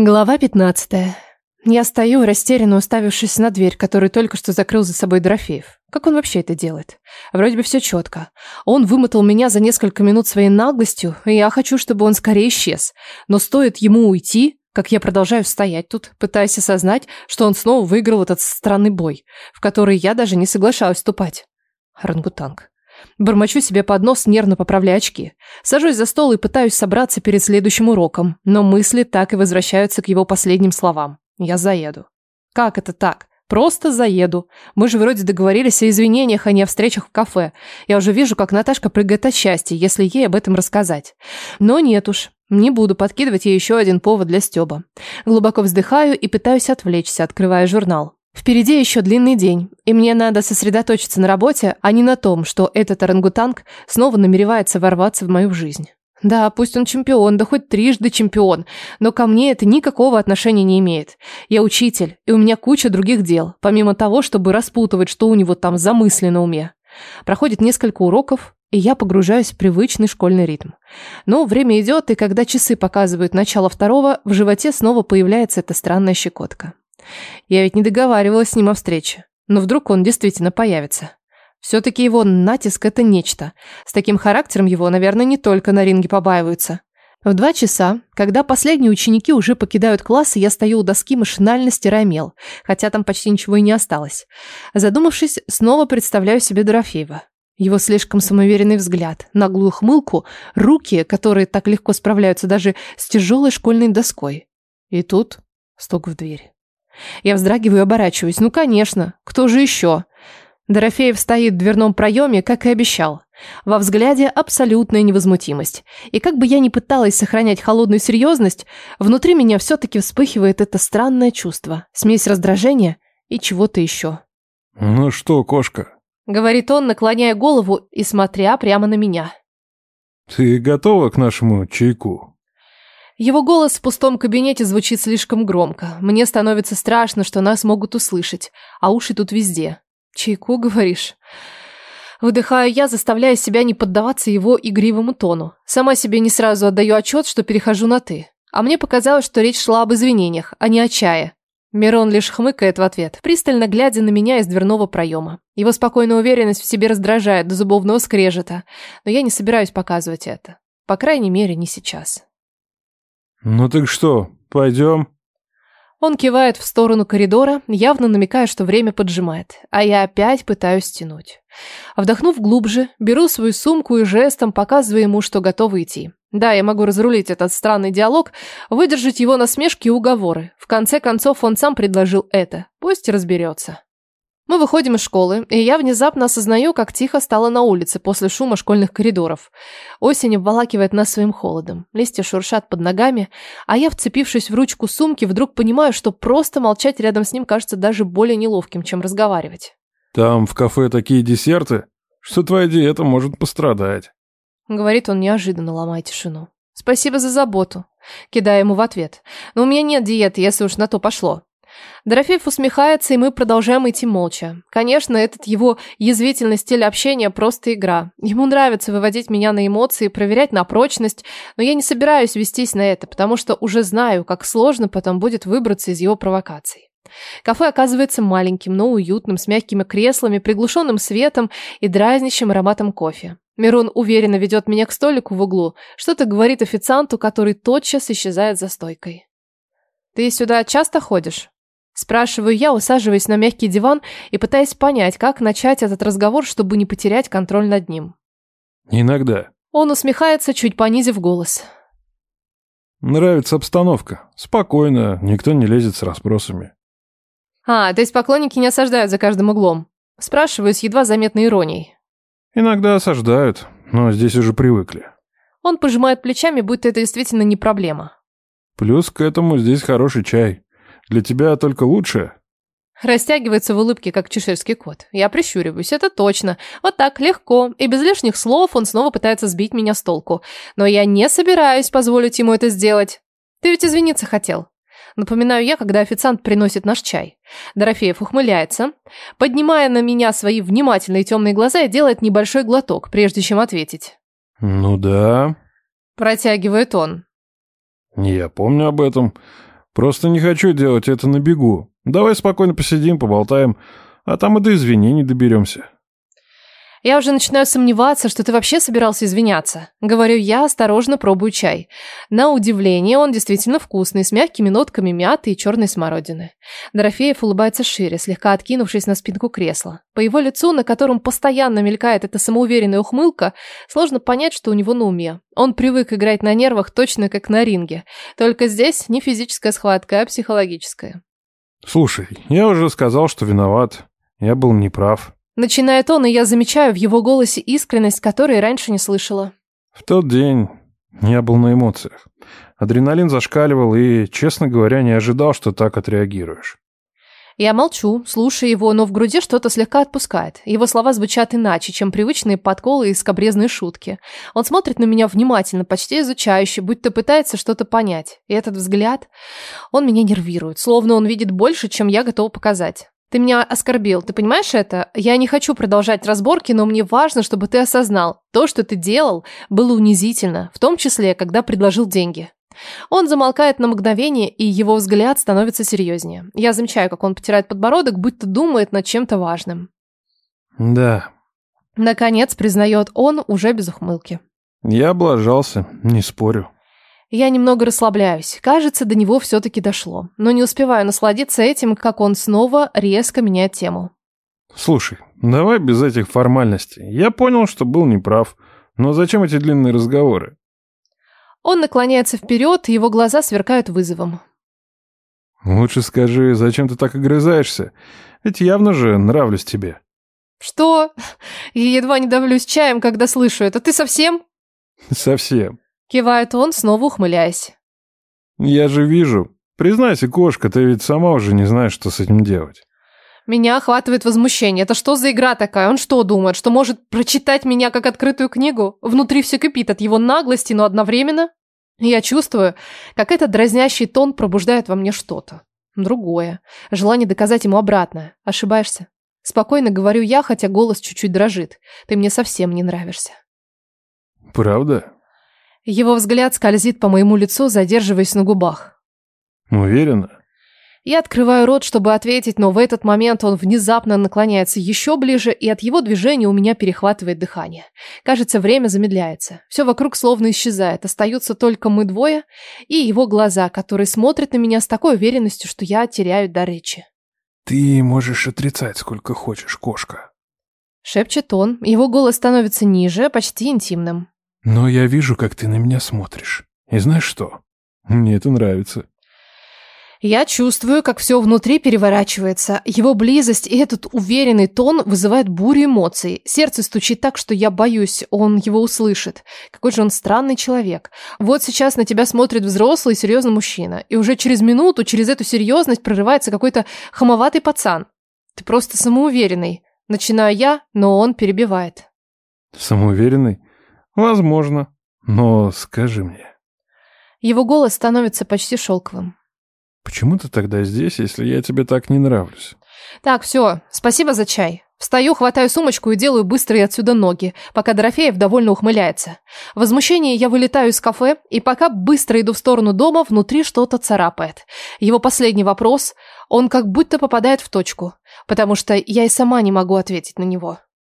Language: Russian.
Глава 15. Я стою, растерянно уставившись на дверь, которую только что закрыл за собой Дорофеев. Как он вообще это делает? Вроде бы все четко. Он вымотал меня за несколько минут своей наглостью, и я хочу, чтобы он скорее исчез. Но стоит ему уйти, как я продолжаю стоять тут, пытаясь осознать, что он снова выиграл этот странный бой, в который я даже не соглашаюсь вступать. Орангутанг. Бормочу себе под нос, нервно поправляя очки. Сажусь за стол и пытаюсь собраться перед следующим уроком, но мысли так и возвращаются к его последним словам. Я заеду. Как это так? Просто заеду. Мы же вроде договорились о извинениях, а не о встречах в кафе. Я уже вижу, как Наташка прыгает от счастья, если ей об этом рассказать. Но нет уж, не буду подкидывать ей еще один повод для стеба. Глубоко вздыхаю и пытаюсь отвлечься, открывая журнал. Впереди еще длинный день, и мне надо сосредоточиться на работе, а не на том, что этот орангутанг снова намеревается ворваться в мою жизнь. Да, пусть он чемпион, да хоть трижды чемпион, но ко мне это никакого отношения не имеет. Я учитель, и у меня куча других дел, помимо того, чтобы распутывать, что у него там замыслено на уме. Проходит несколько уроков, и я погружаюсь в привычный школьный ритм. Но время идет, и когда часы показывают начало второго, в животе снова появляется эта странная щекотка. Я ведь не договаривалась с ним о встрече. Но вдруг он действительно появится. Все-таки его натиск – это нечто. С таким характером его, наверное, не только на ринге побаиваются. В два часа, когда последние ученики уже покидают классы, я стою у доски, машинально стирая мел, хотя там почти ничего и не осталось. Задумавшись, снова представляю себе Дорофеева. Его слишком самоуверенный взгляд, наглую хмылку, руки, которые так легко справляются даже с тяжелой школьной доской. И тут стук в дверь. Я вздрагиваю и оборачиваюсь. Ну, конечно. Кто же еще? Дорофеев стоит в дверном проеме, как и обещал. Во взгляде абсолютная невозмутимость. И как бы я ни пыталась сохранять холодную серьезность, внутри меня все-таки вспыхивает это странное чувство. Смесь раздражения и чего-то еще. «Ну что, кошка?» Говорит он, наклоняя голову и смотря прямо на меня. «Ты готова к нашему чайку?» Его голос в пустом кабинете звучит слишком громко. Мне становится страшно, что нас могут услышать, а уши тут везде. Чайку, говоришь? Выдыхаю я, заставляя себя не поддаваться его игривому тону. Сама себе не сразу отдаю отчет, что перехожу на «ты». А мне показалось, что речь шла об извинениях, а не о чае. Мирон лишь хмыкает в ответ, пристально глядя на меня из дверного проема. Его спокойная уверенность в себе раздражает до зубовного скрежета, но я не собираюсь показывать это. По крайней мере, не сейчас. «Ну так что, пойдем?» Он кивает в сторону коридора, явно намекая, что время поджимает, а я опять пытаюсь тянуть. Вдохнув глубже, беру свою сумку и жестом показываю ему, что готова идти. Да, я могу разрулить этот странный диалог, выдержать его насмешки и уговоры. В конце концов, он сам предложил это. Пусть разберется. Мы выходим из школы, и я внезапно осознаю, как тихо стало на улице после шума школьных коридоров. Осень обволакивает нас своим холодом. Листья шуршат под ногами, а я, вцепившись в ручку сумки, вдруг понимаю, что просто молчать рядом с ним кажется даже более неловким, чем разговаривать. «Там в кафе такие десерты, что твоя диета может пострадать», — говорит он неожиданно, ломая тишину. «Спасибо за заботу», — кидая ему в ответ. «Но у меня нет диеты, если уж на то пошло». Дорофеев усмехается, и мы продолжаем идти молча. Конечно, этот его язвительный стиль общения просто игра. Ему нравится выводить меня на эмоции, проверять на прочность, но я не собираюсь вестись на это, потому что уже знаю, как сложно потом будет выбраться из его провокаций. Кафе оказывается маленьким, но уютным, с мягкими креслами, приглушенным светом и дразнящим ароматом кофе. Мирон уверенно ведет меня к столику в углу, что-то говорит официанту, который тотчас исчезает за стойкой. «Ты сюда часто ходишь?» Спрашиваю я, усаживаясь на мягкий диван и пытаясь понять, как начать этот разговор, чтобы не потерять контроль над ним. «Иногда». Он усмехается, чуть понизив голос. «Нравится обстановка. Спокойно, никто не лезет с расспросами». «А, то есть поклонники не осаждают за каждым углом?» Спрашиваю с едва заметной иронией. «Иногда осаждают, но здесь уже привыкли». Он пожимает плечами, будто это действительно не проблема. «Плюс к этому здесь хороший чай». Для тебя только лучше. Растягивается в улыбке, как чеширский кот. Я прищуриваюсь, это точно. Вот так, легко. И без лишних слов он снова пытается сбить меня с толку. Но я не собираюсь позволить ему это сделать. Ты ведь извиниться хотел. Напоминаю я, когда официант приносит наш чай. Дорофеев ухмыляется, поднимая на меня свои внимательные темные глаза и делает небольшой глоток, прежде чем ответить. «Ну да», – протягивает он. «Я помню об этом. Просто не хочу делать это на бегу. Давай спокойно посидим, поболтаем, а там и до извинений доберемся. Я уже начинаю сомневаться, что ты вообще собирался извиняться. Говорю я, осторожно пробую чай. На удивление, он действительно вкусный, с мягкими нотками мяты и черной смородины. Дорофеев улыбается шире, слегка откинувшись на спинку кресла. По его лицу, на котором постоянно мелькает эта самоуверенная ухмылка, сложно понять, что у него на уме. Он привык играть на нервах точно как на ринге. Только здесь не физическая схватка, а психологическая. Слушай, я уже сказал, что виноват. Я был неправ. Начинает он, и я замечаю в его голосе искренность, которой раньше не слышала. В тот день я был на эмоциях. Адреналин зашкаливал и, честно говоря, не ожидал, что так отреагируешь. Я молчу, слушаю его, но в груди что-то слегка отпускает. Его слова звучат иначе, чем привычные подколы и скобрезные шутки. Он смотрит на меня внимательно, почти изучающе, будто пытается что-то понять. И этот взгляд, он меня нервирует, словно он видит больше, чем я готова показать. Ты меня оскорбил, ты понимаешь это? Я не хочу продолжать разборки, но мне важно, чтобы ты осознал, то, что ты делал, было унизительно, в том числе, когда предложил деньги. Он замолкает на мгновение, и его взгляд становится серьезнее. Я замечаю, как он потирает подбородок, будто думает над чем-то важным. Да. Наконец, признает он уже без ухмылки. Я облажался, не спорю. Я немного расслабляюсь. Кажется, до него все-таки дошло. Но не успеваю насладиться этим, как он снова резко меняет тему. Слушай, давай без этих формальностей. Я понял, что был неправ. Но зачем эти длинные разговоры? Он наклоняется вперед, его глаза сверкают вызовом. Лучше скажи, зачем ты так огрызаешься? Ведь явно же нравлюсь тебе. Что? Я едва не давлюсь чаем, когда слышу это. Ты совсем? Совсем. Кивает он, снова ухмыляясь. Я же вижу. Признайся, кошка, ты ведь сама уже не знаешь, что с этим делать. Меня охватывает возмущение. Это что за игра такая? Он что думает, что может прочитать меня как открытую книгу? Внутри все кипит от его наглости, но одновременно я чувствую, как этот дразнящий тон пробуждает во мне что-то. Другое. Желание доказать ему обратное. Ошибаешься. Спокойно говорю я, хотя голос чуть-чуть дрожит. Ты мне совсем не нравишься. Правда? Его взгляд скользит по моему лицу, задерживаясь на губах. Уверена? Я открываю рот, чтобы ответить, но в этот момент он внезапно наклоняется еще ближе, и от его движения у меня перехватывает дыхание. Кажется, время замедляется. Все вокруг словно исчезает. Остаются только мы двое и его глаза, которые смотрят на меня с такой уверенностью, что я теряю до речи. «Ты можешь отрицать сколько хочешь, кошка», — шепчет он. Его голос становится ниже, почти интимным. Но я вижу, как ты на меня смотришь. И знаешь что? Мне это нравится. Я чувствую, как все внутри переворачивается. Его близость и этот уверенный тон вызывают бурю эмоций. Сердце стучит так, что я боюсь, он его услышит. Какой же он странный человек. Вот сейчас на тебя смотрит взрослый серьезный мужчина. И уже через минуту, через эту серьезность прорывается какой-то хамоватый пацан. Ты просто самоуверенный. Начинаю я, но он перебивает. Самоуверенный? Возможно. Но скажи мне. Его голос становится почти шелковым. Почему ты тогда здесь, если я тебе так не нравлюсь? Так, все, спасибо за чай. Встаю, хватаю сумочку и делаю быстрые отсюда ноги, пока Дорофеев довольно ухмыляется. В возмущении я вылетаю из кафе, и пока быстро иду в сторону дома, внутри что-то царапает. Его последний вопрос, он как будто попадает в точку, потому что я и сама не могу ответить на него.